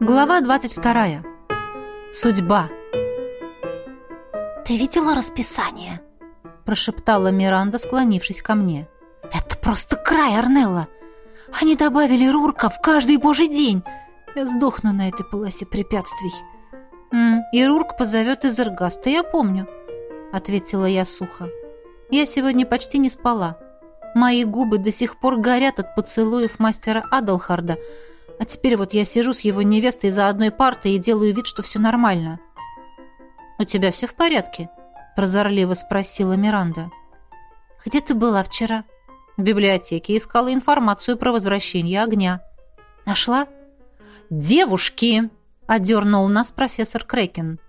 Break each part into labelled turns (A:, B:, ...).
A: Глава 22. Судьба.
B: «Ты видела расписание?»
A: прошептала Миранда, склонившись ко мне.
B: «Это просто край, Арнелла! Они добавили Рурка в каждый божий день! Я сдохну на этой полосе препятствий!»
A: «М, «И Рурк позовет из Эргаста, я помню», — ответила я сухо. «Я сегодня почти не спала. Мои губы до сих пор горят от поцелуев мастера Адалхарда, а теперь вот я сижу с его невестой за одной партой и делаю вид, что все нормально. «У тебя все в порядке?» – прозорливо спросила Миранда.
B: «Где ты была вчера?»
A: «В библиотеке искала информацию про возвращение огня».
B: «Нашла?»
A: «Девушки!» – одернул нас профессор Крекин.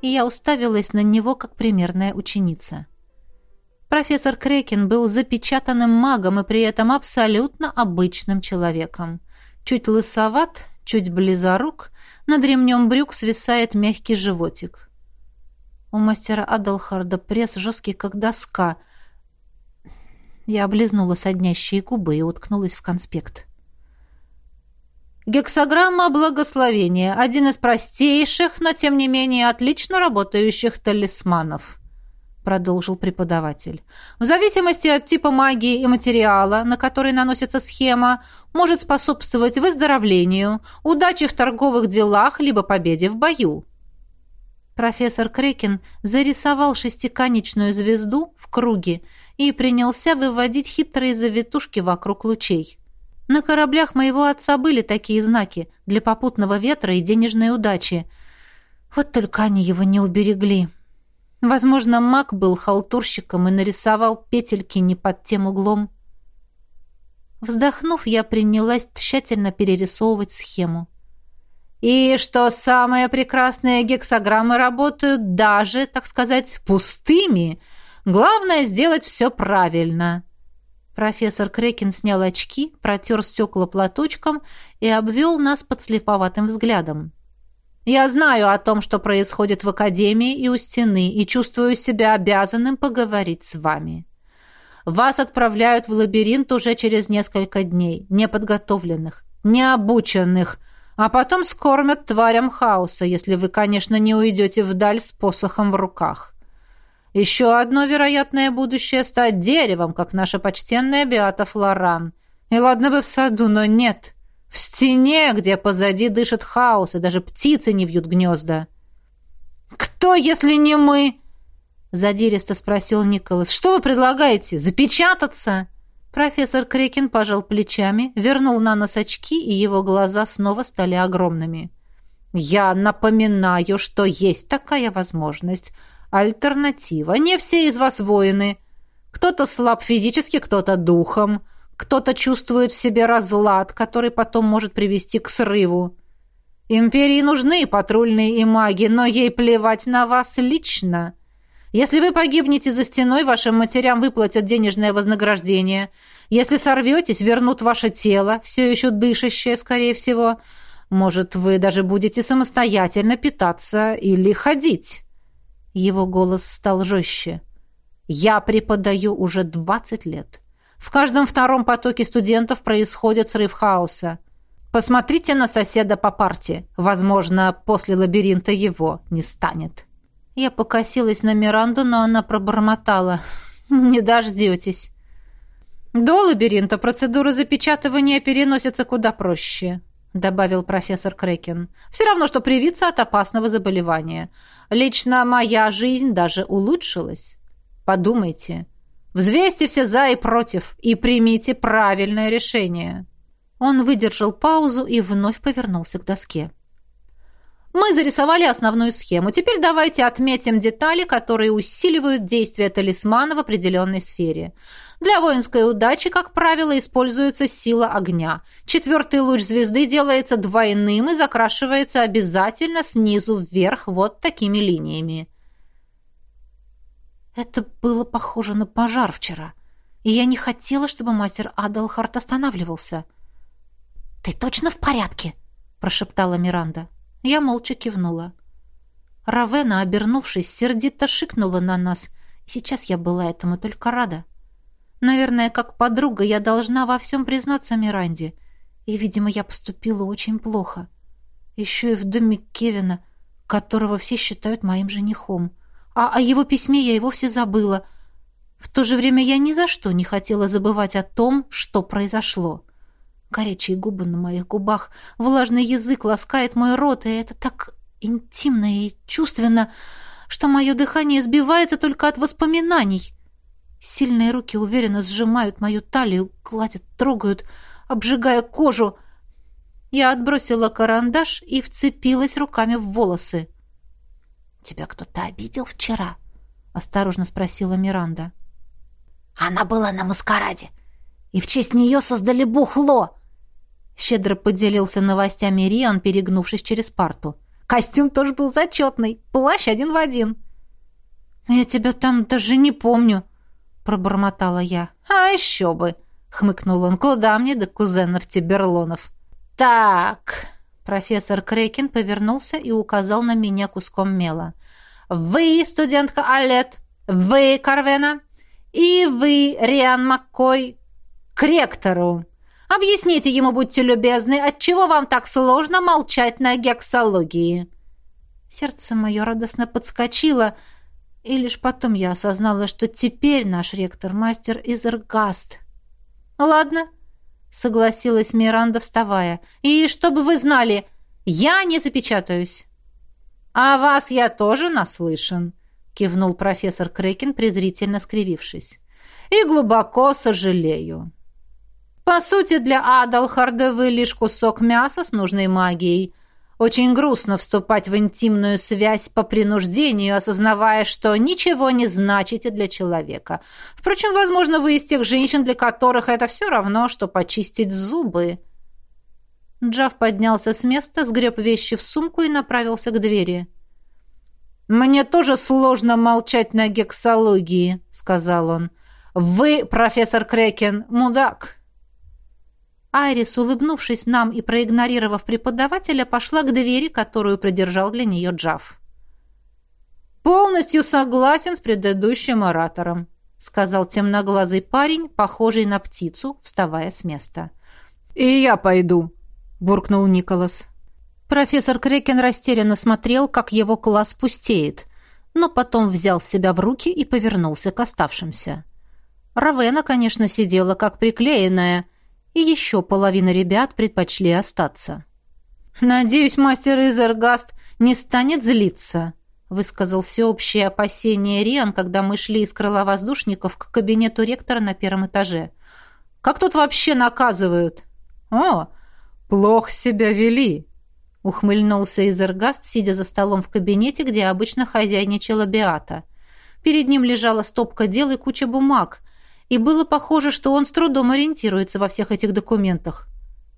A: И я уставилась на него, как примерная ученица. Профессор Крекин был запечатанным магом и при этом абсолютно обычным человеком. Чуть лысоват, чуть близорук, над ремнем брюк свисает мягкий животик. У мастера Адалхарда пресс жесткий, как доска. Я облизнула соднящие губы и уткнулась в конспект. Гексограмма благословения – один из простейших, но тем не менее отлично работающих талисманов – продолжил преподаватель. В зависимости от типа магии и материала, на который наносится схема, может способствовать выздоровлению, удаче в торговых делах либо победе в бою. Профессор Крекин зарисовал шестиконечную звезду в круге и принялся выводить хитрые завитушки вокруг лучей. На кораблях моего отца были такие знаки для попутного ветра и денежной удачи. Вот только они его не уберегли. Возможно, маг был халтурщиком и нарисовал петельки не под тем углом. Вздохнув, я принялась тщательно перерисовывать схему. И что самое прекрасное, гексограммы работают даже, так сказать, пустыми. Главное сделать все правильно. Профессор Крекин снял очки, протер стекла платочком и обвел нас подслеповатым взглядом. Я знаю о том, что происходит в академии и у стены, и чувствую себя обязанным поговорить с вами. Вас отправляют в лабиринт уже через несколько дней, неподготовленных, необученных, а потом скормят тварям хаоса, если вы, конечно, не уйдете вдаль с посохом в руках. Еще одно вероятное будущее — стать деревом, как наша почтенная Беата Флоран. И ладно бы в саду, но нет — в стене, где позади дышит хаос, и даже птицы не вьют гнезда. «Кто, если не мы?» Задиристо спросил Николас. «Что вы предлагаете? Запечататься?» Профессор Крекин пожал плечами, вернул на нос очки, и его глаза снова стали огромными. «Я напоминаю, что есть такая возможность. Альтернатива. Не все из вас воины. Кто-то слаб физически, кто-то духом. Кто-то чувствует в себе разлад, который потом может привести к срыву. Империи нужны патрульные и маги, но ей плевать на вас лично. Если вы погибнете за стеной, вашим матерям выплатят денежное вознаграждение. Если сорветесь, вернут ваше тело, все еще дышащее, скорее всего. Может, вы даже будете самостоятельно питаться или ходить. Его голос стал жестче. Я преподаю уже двадцать лет. В каждом втором потоке студентов происходит срыв хаоса. Посмотрите на соседа по парте. Возможно, после лабиринта его не станет. Я покосилась на Миранду, но она пробормотала. «Не дождетесь». «До лабиринта процедура запечатывания переносится куда проще», добавил профессор Крекин. «Все равно, что привиться от опасного заболевания. Лично моя жизнь даже улучшилась. Подумайте». Взвесьте все «за» и «против» и примите правильное решение». Он выдержал паузу и вновь повернулся к доске. Мы зарисовали основную схему. Теперь давайте отметим детали, которые усиливают действие талисмана в определенной сфере. Для воинской удачи, как правило, используется сила огня. Четвертый луч звезды делается двойным и закрашивается обязательно снизу вверх вот такими линиями. Это было похоже на пожар вчера, и я не хотела, чтобы мастер Адалхарт останавливался.
B: «Ты точно в порядке?» — прошептала Миранда.
A: Я молча кивнула. Равена, обернувшись, сердито шикнула на нас, сейчас я была этому только рада. Наверное, как подруга я должна во всем признаться Миранде, и, видимо, я поступила очень плохо.
B: Еще и в доме Кевина, которого все считают моим женихом. А о его письме я и вовсе забыла. В то же время я ни за что не хотела забывать о том, что произошло. Горячие губы на моих губах, влажный язык ласкает мой рот, и это так интимно и чувственно, что мое дыхание сбивается только от воспоминаний. Сильные руки уверенно сжимают мою талию, гладят, трогают, обжигая кожу. Я отбросила карандаш и вцепилась руками в волосы. «Тебя кто-то обидел вчера?» — осторожно спросила Миранда. «Она была на маскараде, и в честь нее создали бухло!» Щедро поделился новостями Риан, перегнувшись через парту. «Костюм тоже был зачетный, плащ один в один». «Я тебя там даже не помню», — пробормотала я. «А еще бы!» — хмыкнул он. «Куда мне до кузенов Тиберлонов?» «Так...» Профессор Крекин повернулся и указал на меня куском мела. «Вы, студентка Алет, вы, Карвена, и вы, Риан Маккой, к ректору. Объясните ему, будьте любезны, отчего вам так сложно молчать на гексологии?» Сердце мое радостно подскочило, и лишь потом я осознала, что теперь наш ректор — мастер Изергаст. «Ладно», — согласилась Миранда, вставая. «И чтобы вы знали, я не запечатаюсь». «А вас я тоже наслышан», — кивнул профессор Крекин, презрительно скривившись. «И глубоко сожалею. По сути, для Адалхарда вы лишь кусок мяса с нужной магией. Очень грустно вступать в интимную связь по принуждению, осознавая, что ничего не значите для человека. Впрочем, возможно, вы из тех женщин, для которых это все равно, что почистить зубы». Джав поднялся с места, сгреб вещи в сумку и направился к двери. «Мне тоже сложно молчать на гексологии», — сказал он. «Вы, профессор Крекен, мудак. Айрис, улыбнувшись нам и проигнорировав преподавателя, пошла к двери, которую придержал для нее Джав. «Полностью согласен с предыдущим оратором», — сказал темноглазый парень, похожий на птицу, вставая с места. «И я пойду», — буркнул Николас. Профессор Крекен растерянно смотрел, как его класс пустеет, но потом взял себя в руки и повернулся к оставшимся. Равена, конечно, сидела как приклеенная — и еще половина ребят предпочли остаться. «Надеюсь, мастер Изергаст не станет злиться», высказал всеобщее опасение Риан, когда мы шли из крыла воздушников к кабинету ректора на первом этаже. «Как тут вообще наказывают?» «О, плохо себя вели», — ухмыльнулся Изергаст, сидя за столом в кабинете, где обычно хозяйничала Беата. Перед ним лежала стопка дел и куча бумаг, и было похоже, что он с трудом ориентируется во всех этих документах.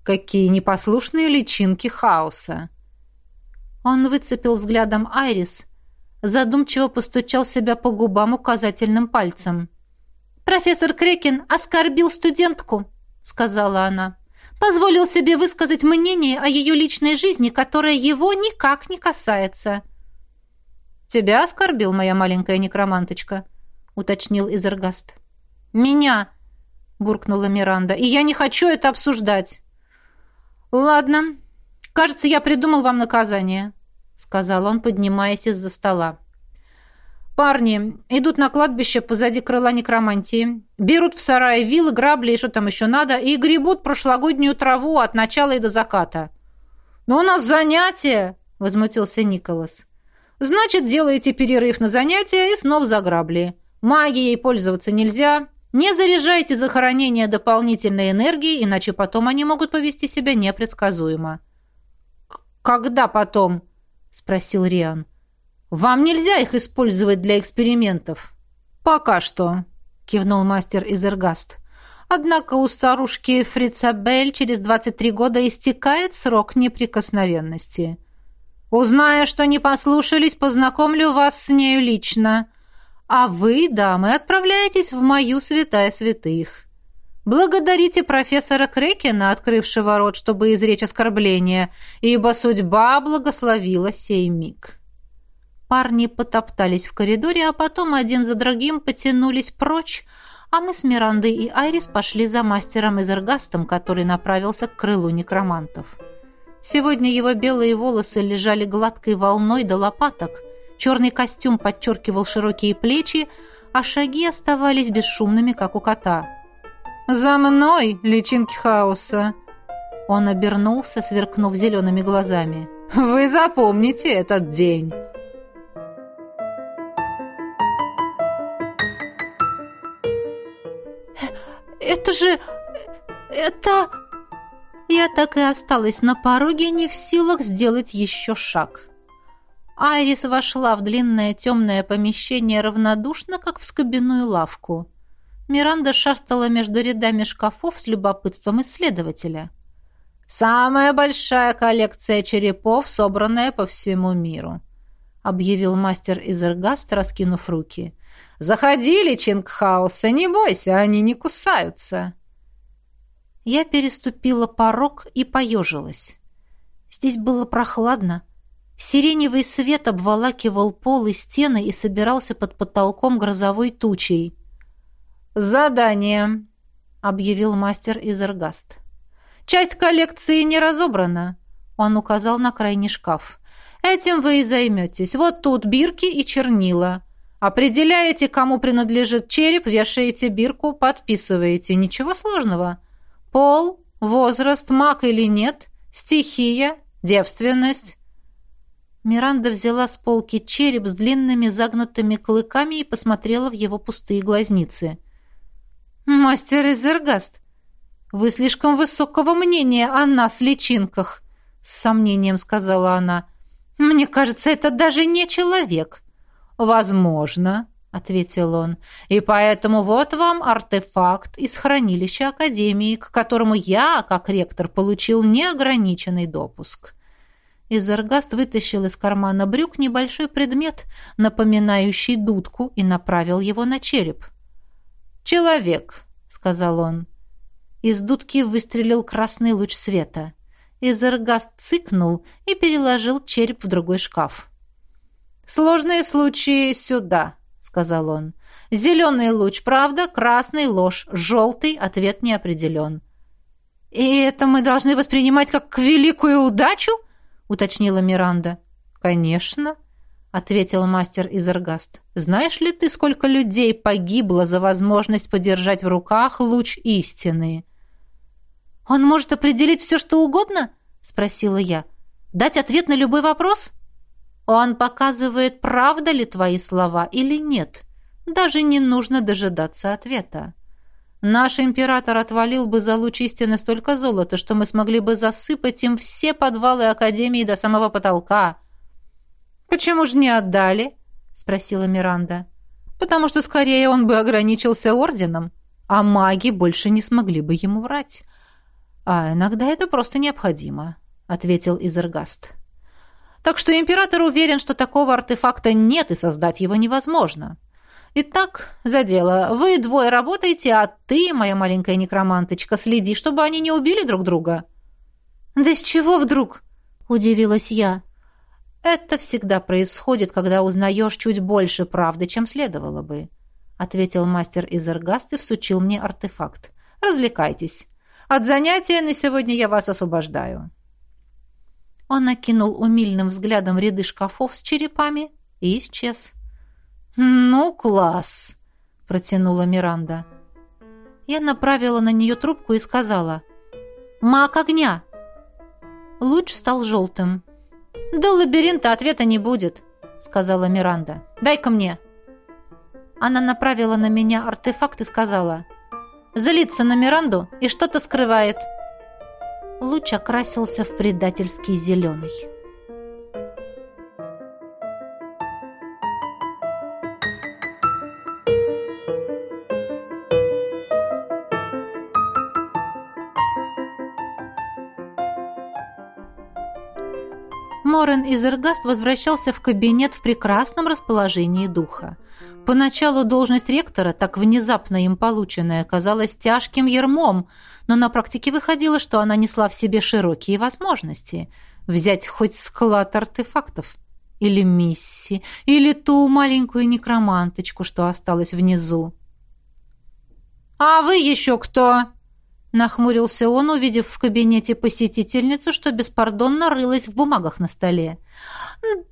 B: Какие непослушные личинки хаоса! Он выцепил взглядом Айрис, задумчиво постучал себя по губам указательным пальцем. «Профессор Крекин оскорбил студентку», — сказала она. «Позволил себе высказать мнение о ее личной жизни, которое его никак не касается». «Тебя оскорбил, моя маленькая некроманточка», — уточнил Изергаст. «Меня!» — буркнула Миранда. «И я не хочу это обсуждать!» «Ладно. Кажется, я придумал вам наказание», — сказал он, поднимаясь из-за стола. «Парни идут на кладбище позади крыла некромантии, берут в сарае вилы, грабли и что там еще надо, и гребут прошлогоднюю траву от начала и до заката». «Но у нас занятия!» — возмутился Николас. «Значит, делаете перерыв на занятия и снова за грабли. Магией пользоваться нельзя, не заряжайте захоронение дополнительной энергией, иначе потом они могут повести себя непредсказуемо. «Когда потом?» — спросил Риан. «Вам нельзя их использовать для экспериментов». «Пока что», — кивнул мастер Изергаст. «Однако у старушки Фрицабель через 23 года истекает срок неприкосновенности. Узная, что не послушались, познакомлю вас с нею лично. А вы, дамы, отправляетесь в мою святая святых. Благодарите профессора Крекена, открывшего рот, чтобы изречь оскорбление, ибо судьба благословила сей миг». Парни потоптались в коридоре, а потом один за другим потянулись прочь, а мы с Мирандой и Айрис пошли за мастером Изергастом, который направился к крылу некромантов.
A: Сегодня его белые волосы лежали гладкой волной до лопаток, черный костюм подчеркивал широкие плечи, а шаги оставались бесшумными, как у кота. «За мной, личинки хаоса!» Он обернулся, сверкнув зелеными глазами. «Вы запомните этот день!»
B: «Это же... это...»
A: Я так и осталась на пороге, не в силах сделать еще шаг. Айрис вошла в длинное темное помещение равнодушно, как в скобяную лавку. Миранда шастала между рядами шкафов с любопытством исследователя. «Самая большая коллекция черепов, собранная по всему миру», — объявил мастер Изергаст, раскинув руки. «Заходили, Чингхауса, не бойся, они не кусаются». Я переступила порог и поежилась. Здесь было прохладно, Сиреневый свет обволакивал пол и стены и собирался под потолком грозовой тучей. «Задание», — объявил мастер Изергаст. «Часть коллекции не разобрана», — он указал на крайний шкаф. «Этим вы и займетесь. Вот тут бирки и чернила. Определяете, кому принадлежит череп, вешаете бирку, подписываете. Ничего сложного. Пол, возраст, маг или нет, стихия, девственность». Миранда взяла с полки череп с длинными загнутыми клыками и посмотрела в его пустые глазницы. «Мастер Изергаст, вы слишком высокого мнения о нас, личинках», — с сомнением сказала она. «Мне кажется, это даже не человек». «Возможно», — ответил он. «И поэтому вот вам артефакт из хранилища Академии, к которому я, как ректор, получил неограниченный допуск». Изергаст вытащил из кармана брюк небольшой предмет, напоминающий дудку, и направил его на череп. «Человек», — сказал он. Из дудки выстрелил красный луч света. Изергаст цыкнул и переложил череп в другой шкаф. «Сложные случаи сюда», — сказал он. «Зеленый луч — правда, красный — ложь, желтый — ответ не определен». «И это мы должны воспринимать как великую удачу?» Уточнила Миранда. Конечно, ответил мастер Изергаст. Знаешь ли ты, сколько людей погибло за возможность подержать в руках луч истины? Он может определить все, что угодно? спросила я. Дать ответ на любой вопрос? Он показывает, правда ли твои слова или нет. Даже не нужно дожидаться ответа. Наш император отвалил бы за луч истины столько золота, что мы смогли бы засыпать им все подвалы Академии до самого потолка. «Почему же не отдали?» — спросила Миранда. «Потому что скорее он бы ограничился орденом, а маги больше не смогли бы ему врать. А иногда это просто необходимо», — ответил Изергаст. «Так что император уверен, что такого артефакта нет и создать его невозможно». Итак, за дело. Вы двое работаете, а ты, моя маленькая некроманточка, следи, чтобы они не убили друг друга». «Да с чего вдруг?» — удивилась я. «Это всегда происходит, когда узнаешь чуть больше правды, чем следовало бы», — ответил мастер Изергаст и всучил мне артефакт. «Развлекайтесь. От занятия на сегодня я вас освобождаю». Он накинул умильным взглядом ряды шкафов с черепами и исчез. «Ну, класс!» — протянула Миранда. Я направила на нее трубку и сказала «Маг огня!» Луч стал желтым. «До лабиринта ответа не будет», — сказала Миранда. «Дай-ка мне». Она направила на меня артефакт и сказала «Злится на Миранду и что-то скрывает». Луч окрасился в предательский зеленый. Морен Изергаст возвращался в кабинет в прекрасном расположении духа. Поначалу должность ректора, так внезапно им полученная, казалась тяжким ермом, но на практике выходило, что она несла в себе широкие возможности. Взять хоть склад артефактов. Или мисси, или ту маленькую некроманточку, что осталась внизу. «А вы еще кто?» Нахмурился он, увидев в кабинете посетительницу, что беспардонно рылась в бумагах на столе.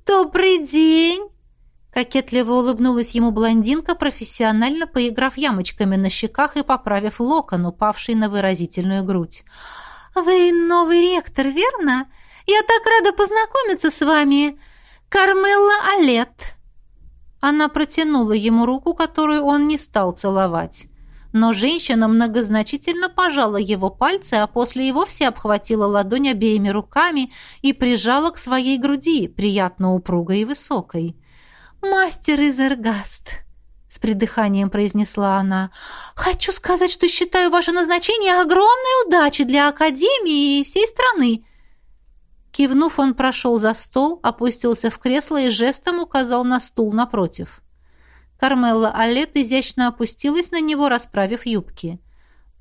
B: «Добрый день!» Кокетливо улыбнулась ему блондинка, профессионально поиграв ямочками на щеках и поправив локон, упавший на выразительную грудь. «Вы новый ректор, верно? Я так рада познакомиться с вами. Кармелла Алет!» Она протянула ему руку, которую он не стал целовать но женщина многозначительно пожала его пальцы, а после и вовсе обхватила ладонь обеими руками и прижала к своей груди, приятно упругой и высокой. «Мастер из Эргаст!» — с придыханием произнесла она. «Хочу сказать, что считаю ваше назначение огромной удачей для Академии и всей страны!» Кивнув, он прошел за стол, опустился в кресло и жестом указал на стул напротив. Кармелла Алет изящно опустилась на него, расправив юбки.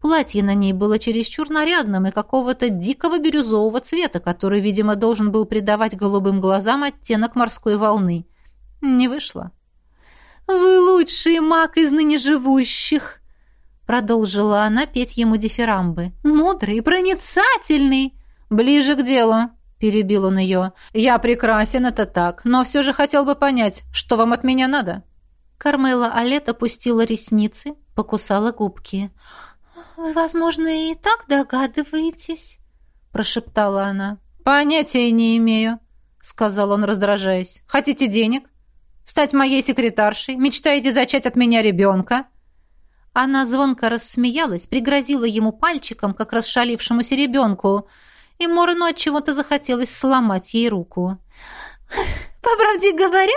B: Платье на ней было чересчур нарядным и какого-то дикого бирюзового цвета, который, видимо, должен был придавать голубым глазам оттенок морской волны. Не вышло. «Вы лучший маг из ныне живущих!» Продолжила она петь ему дифирамбы. «Мудрый, проницательный!» «Ближе к делу!» — перебил он ее. «Я прекрасен, это так, но все же хотел бы понять, что вам от меня надо?» Кармела Алет опустила ресницы, покусала губки. «Вы, возможно, и так догадываетесь», — прошептала она.
A: «Понятия не имею», — сказал он, раздражаясь. «Хотите денег? Стать моей секретаршей? Мечтаете зачать от меня ребенка?»
B: Она звонко рассмеялась, пригрозила ему пальчиком, как расшалившемуся ребенку, и Морону от чего-то захотелось сломать ей руку. «По правде говоря,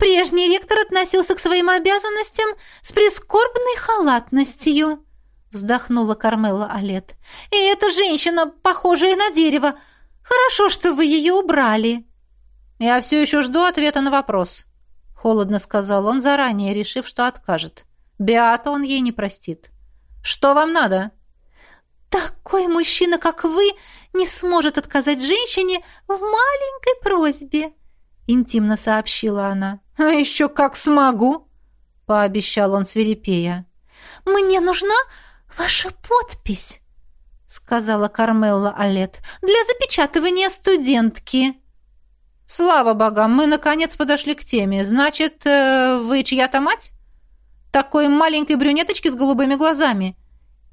B: Прежний ректор относился к своим обязанностям с прискорбной халатностью, вздохнула Кармела Алет. И эта женщина, похожая на дерево. Хорошо, что вы ее убрали.
A: Я все еще жду ответа на вопрос, холодно сказал он, заранее решив, что откажет. Беата он ей не простит. Что вам надо?
B: Такой мужчина, как вы, не сможет отказать женщине в маленькой просьбе, интимно сообщила она.
A: «А еще как смогу!» — пообещал он свирепея.
B: «Мне нужна ваша подпись», — сказала Кармелла Алет, «для запечатывания студентки».
A: «Слава богам, мы, наконец, подошли к теме. Значит, э, вы чья-то мать? Такой маленькой брюнеточки с голубыми глазами?»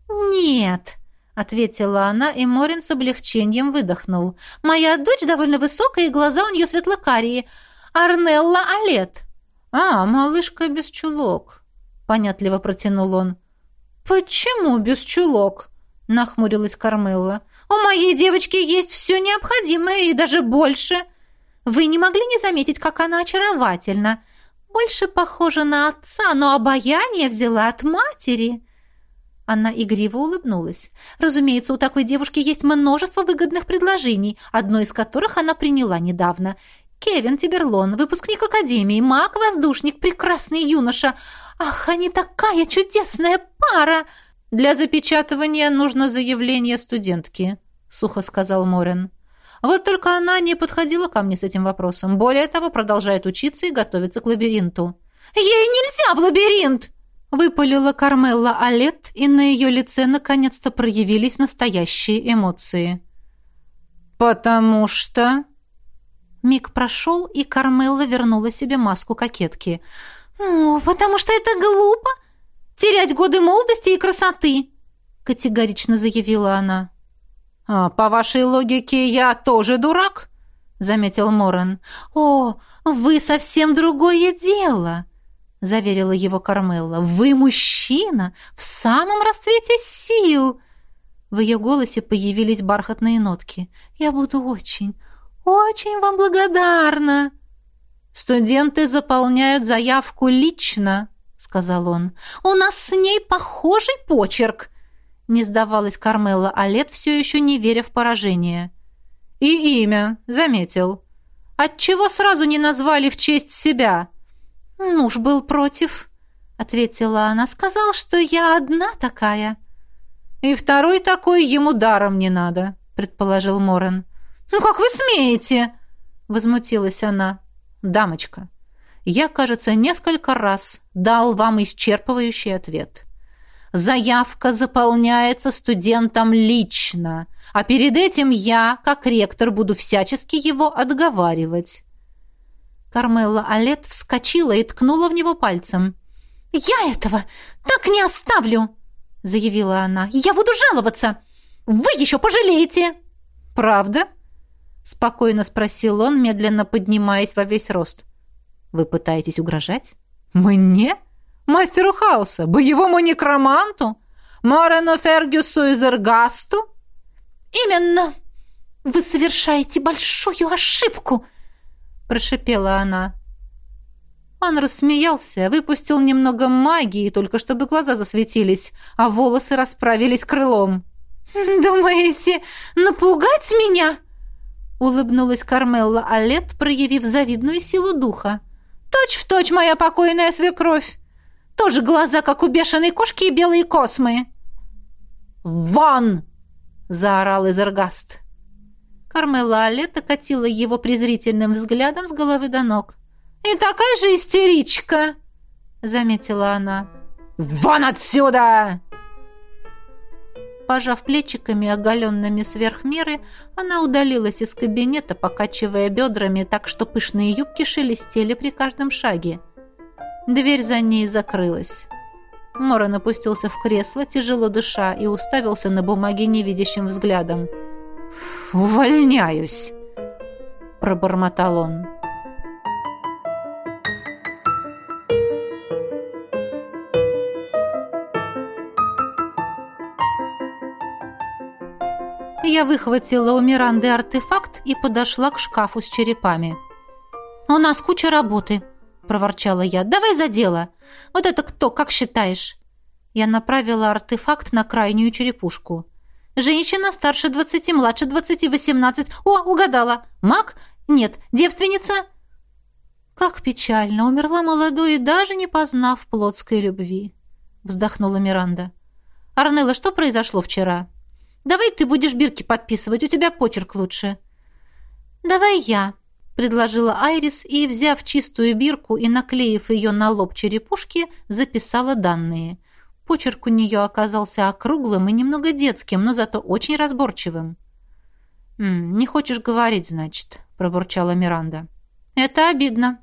B: «Нет», — ответила она, и Морин с облегчением выдохнул. «Моя дочь довольно высокая, и глаза у нее светлокарие. Арнелла Алет».
A: «А, малышка без чулок», — понятливо протянул он.
B: «Почему без чулок?» — нахмурилась Кармелла. «У моей девочки есть все необходимое и даже больше. Вы не могли не заметить, как она очаровательна. Больше похожа на отца, но обаяние взяла от матери». Она игриво улыбнулась. Разумеется, у такой девушки есть множество выгодных предложений, одно из которых она приняла недавно. Кевин Тиберлон, выпускник Академии, маг-воздушник, прекрасный юноша. Ах, они такая чудесная пара!»
A: «Для запечатывания нужно заявление студентки», — сухо сказал Морин. «Вот только она не подходила ко мне с этим вопросом. Более того, продолжает учиться и готовится к лабиринту».
B: «Ей нельзя в лабиринт!»
A: Выпалила Кармелла Алет, и на ее лице наконец-то проявились настоящие эмоции. «Потому что...»
B: Миг прошел, и Кармелла вернула себе маску кокетки. «Ну, потому что это глупо. Терять годы молодости и красоты», — категорично заявила она.
A: «А по вашей логике я тоже дурак?» — заметил Моран.
B: «О, вы совсем другое дело!» — заверила его Кармелла. «Вы мужчина в самом расцвете сил!» В ее голосе появились бархатные нотки. «Я буду очень, «Очень вам благодарна!»
A: «Студенты заполняют заявку лично», — сказал он.
B: «У нас с ней похожий почерк!» Не сдавалась Кармела Алет, все еще не веря в поражение.
A: «И имя, заметил. Отчего сразу не назвали в честь себя?»
B: «Муж был против», — ответила она. «Сказал, что я одна такая».
A: «И второй такой ему даром не надо», — предположил Морен.
B: «Ну как вы смеете?»
A: — возмутилась она. «Дамочка, я, кажется, несколько раз дал вам исчерпывающий ответ. Заявка заполняется студентом лично, а перед этим я, как ректор, буду всячески его отговаривать».
B: Кармелла Алет вскочила и ткнула в него пальцем. «Я этого так не оставлю!» — заявила она. «Я буду жаловаться! Вы еще пожалеете!»
A: «Правда?» — спокойно спросил он, медленно поднимаясь во весь рост. «Вы пытаетесь угрожать?» «Мне? Мастеру хаоса? Боевому некроманту? Морену Фергюсу из Эргасту?»
B: «Именно! Вы совершаете большую ошибку!» — прошипела она.
A: Он рассмеялся, выпустил немного магии, только чтобы глаза засветились, а волосы расправились крылом.
B: «Думаете, напугать меня?» Улыбнулась Кармелла Алет, проявив завидную силу духа.
A: «Точь в точь моя покойная свекровь! Тоже глаза, как у бешеной кошки и белые космы!»
B: «Вон!» — заорал
A: Изергаст. Кармелла Алет окатила его презрительным взглядом с головы до ног. «И такая же истеричка!» — заметила она.
B: «Вон отсюда!»
A: Пожав плечиками, оголенными сверх меры, она удалилась из кабинета, покачивая бедрами так, что пышные юбки шелестели при каждом шаге. Дверь за ней закрылась. Моран опустился в кресло, тяжело дыша, и уставился на бумаге невидящим взглядом.
B: «Увольняюсь!» — пробормотал он.
A: Я выхватила у Миранды артефакт и подошла к шкафу с черепами. «У нас куча работы», — проворчала я. «Давай за дело. Вот это кто, как считаешь?» Я направила артефакт на крайнюю черепушку. «Женщина старше двадцати, младше двадцати, восемнадцать. О, угадала. Маг? Нет. Девственница?» «Как печально. Умерла молодой даже не познав плотской любви», — вздохнула Миранда. «Арнелла, что произошло вчера?» Давай ты будешь бирки подписывать, у тебя почерк лучше». «Давай я», — предложила Айрис и, взяв чистую бирку и наклеив ее на лоб черепушки, записала данные. Почерк у нее оказался округлым и немного детским, но зато очень разборчивым. «Не хочешь говорить, значит», — пробурчала Миранда. «Это обидно.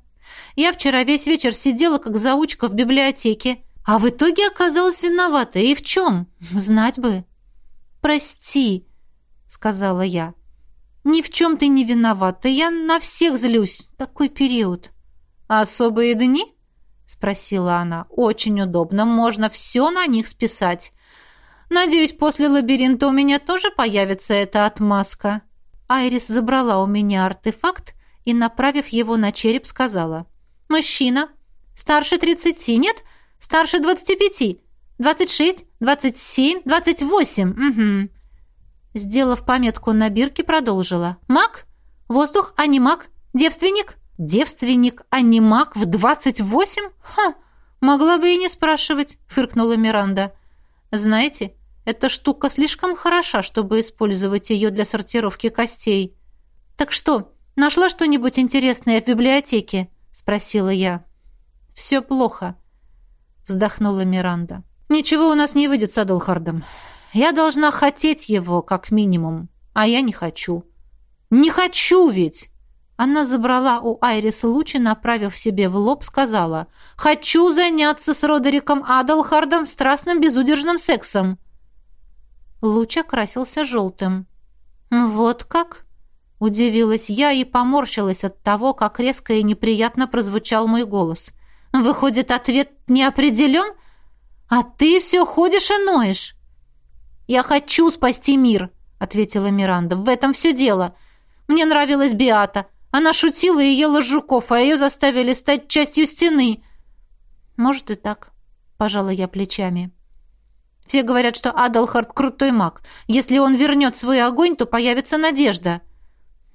A: Я вчера весь вечер сидела, как заучка в библиотеке, а в итоге оказалась виновата. И в чем? Знать бы» прости», — сказала я. «Ни в чем ты не виновата. Я на всех злюсь. Такой период». «Особые дни?» — спросила она. «Очень удобно. Можно все на них списать. Надеюсь, после лабиринта у меня тоже появится эта отмазка». Айрис забрала у меня артефакт и, направив его на череп, сказала. «Мужчина. Старше тридцати. Нет, старше двадцати пяти. Двадцать шесть, двадцать семь, двадцать восемь. Угу. Сделав пометку на бирке, продолжила. Маг? Воздух, а не маг? Девственник? Девственник, а не маг в двадцать восемь? Ха! Могла бы и не спрашивать, фыркнула Миранда. Знаете, эта штука слишком хороша, чтобы использовать ее для сортировки костей. Так что, нашла что-нибудь интересное в библиотеке? Спросила я. Все плохо, вздохнула Миранда. «Ничего у нас не выйдет с Адалхардом. Я должна хотеть его, как минимум, а я не хочу». «Не хочу ведь!» Она забрала у Айриса луч и, направив себе в лоб, сказала «Хочу заняться с Родериком Адалхардом страстным безудержным сексом». Луч окрасился желтым. «Вот как?» — удивилась я и поморщилась от того, как резко и неприятно прозвучал мой голос. «Выходит, ответ не определен?» «А ты все ходишь и ноешь!» «Я хочу спасти мир!» — ответила Миранда. «В этом все дело. Мне нравилась Биата. Она шутила и ела жуков, а ее заставили стать частью стены». «Может и так», — пожала я плечами. «Все говорят, что Адалхард крутой маг. Если он вернет свой огонь, то появится надежда».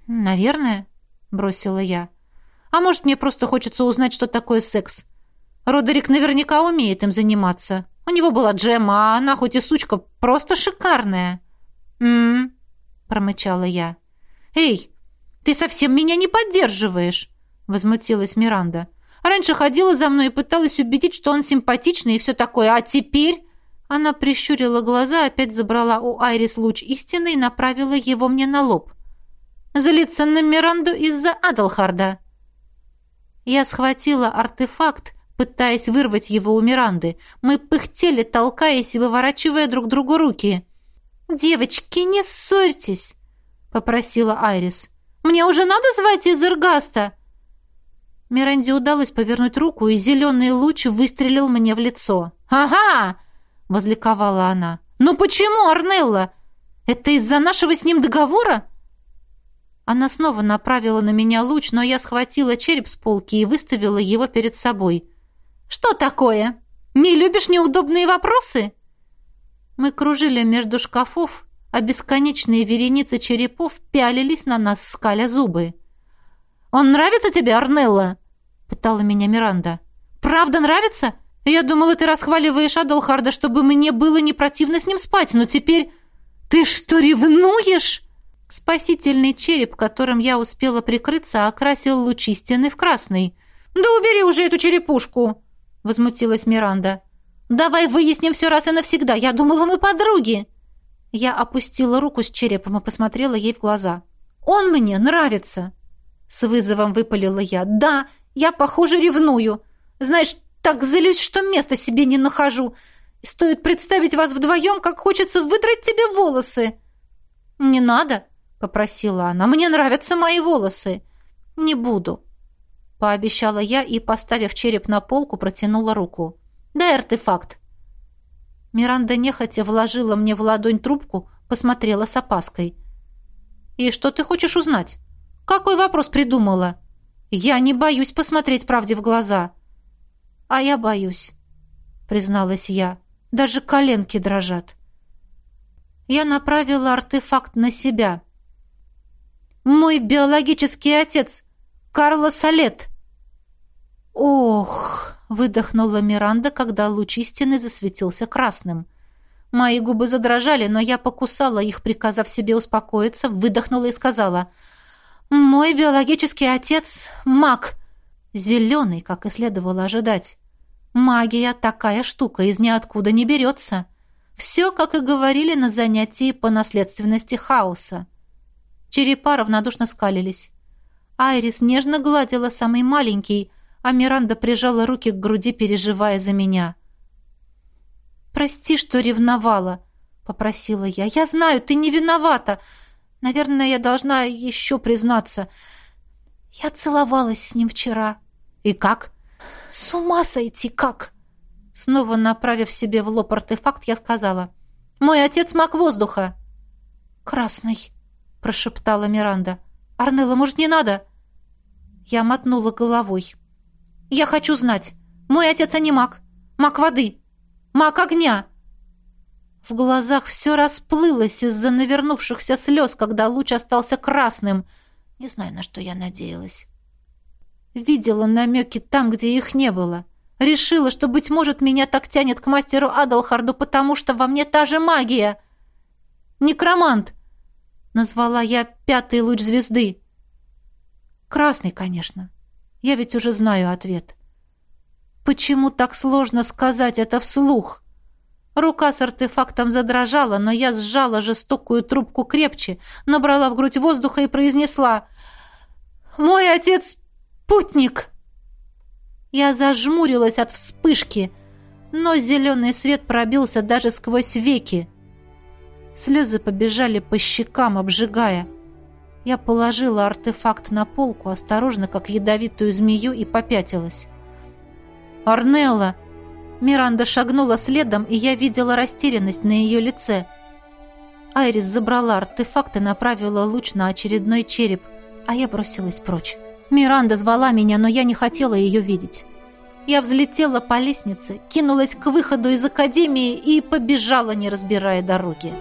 A: «Наверное», — бросила я. «А может, мне просто хочется узнать, что такое секс. Родерик наверняка умеет им заниматься. У него была джема, а она, хоть и сучка, просто шикарная. «М-м-м», промычала я. «Эй, ты совсем меня не поддерживаешь!» возмутилась Миранда. «Раньше ходила за мной и пыталась убедить, что он симпатичный и все такое, а теперь...»
B: Она прищурила глаза, опять забрала у Айрис луч истины и направила его мне на лоб. «Злиться на Миранду из-за Адалхарда!» Я схватила артефакт, пытаясь вырвать его у Миранды. Мы пыхтели, толкаясь и выворачивая друг другу руки. «Девочки, не ссорьтесь!» — попросила Айрис. «Мне уже надо звать из Эргаста?» Миранде удалось повернуть руку, и зеленый луч выстрелил мне в лицо. «Ага!» — возликовала она. «Ну почему, Арнелла? Это из-за нашего с ним договора?» Она снова направила на меня луч, но я схватила череп с полки и выставила его перед собой. «Что такое? Не любишь неудобные вопросы?» Мы кружили между шкафов, а бесконечные вереницы черепов пялились на нас, скаля зубы. «Он нравится тебе, Арнелла?» — пытала меня Миранда. «Правда нравится? Я думала, ты расхваливаешь Адалхарда, чтобы мне было не противно с ним спать, но теперь... Ты что, ревнуешь?» Спасительный череп, которым я успела прикрыться, окрасил лучи стены в красный. «Да убери уже эту черепушку!» — возмутилась Миранда. «Давай выясним все раз и навсегда. Я думала, мы подруги!» Я опустила руку с черепом и посмотрела ей в глаза. «Он мне нравится!» С вызовом выпалила я. «Да, я, похоже, ревную. Знаешь, так злюсь, что места себе не нахожу. Стоит представить вас вдвоем, как хочется выдрать тебе волосы». «Не надо», — попросила она. «Мне нравятся мои волосы». «Не буду», — пообещала я и, поставив череп на полку, протянула руку. «Дай артефакт». Миранда нехотя вложила мне в ладонь трубку, посмотрела с опаской. «И что ты хочешь узнать? Какой вопрос придумала?» «Я не боюсь посмотреть правде в глаза». «А я боюсь», — призналась я. «Даже коленки дрожат». Я направила артефакт на себя. «Мой биологический отец, Карло Салет». «Ох!» Выдохнула Миранда, когда луч истины засветился красным. Мои губы задрожали, но я покусала их, приказав себе успокоиться, выдохнула и сказала «Мой биологический отец — маг, зеленый, как и следовало ожидать. Магия — такая штука, из ниоткуда не берется. Все, как и говорили на занятии по наследственности хаоса». Черепа равнодушно скалились. Айрис нежно гладила самый маленький — а Миранда прижала руки к груди, переживая за меня. «Прости, что ревновала», — попросила я. «Я знаю, ты не виновата. Наверное, я должна еще признаться. Я целовалась с ним вчера». «И как?» «С ума сойти, как?» Снова направив себе в лоб артефакт, я сказала. «Мой отец маг воздуха». «Красный», — прошептала Миранда. «Арнелла, может, не надо?» Я мотнула головой. Я хочу знать. Мой отец не маг. Маг воды. Маг огня. В глазах все расплылось из-за навернувшихся слез, когда луч остался красным. Не знаю, на что я надеялась. Видела намеки там, где их не было. Решила, что, быть может, меня так тянет к мастеру Адалхарду, потому что во мне та же магия. «Некромант!» — назвала я пятый луч звезды. Красный, конечно. Я ведь уже знаю ответ. Почему так сложно сказать это вслух? Рука с артефактом задрожала, но я сжала жестокую трубку крепче, набрала в грудь воздуха и произнесла «Мой отец — путник!» Я зажмурилась от вспышки, но зеленый свет пробился даже сквозь веки. Слезы побежали по щекам, обжигая. Я положила артефакт на полку, осторожно, как ядовитую змею, и попятилась. «Арнелла!» Миранда шагнула следом, и я видела растерянность на ее лице. Айрис забрала артефакт и направила луч на очередной череп, а я бросилась прочь. Миранда звала меня, но я не хотела ее видеть. Я взлетела по лестнице, кинулась к выходу из академии и побежала, не разбирая дороги.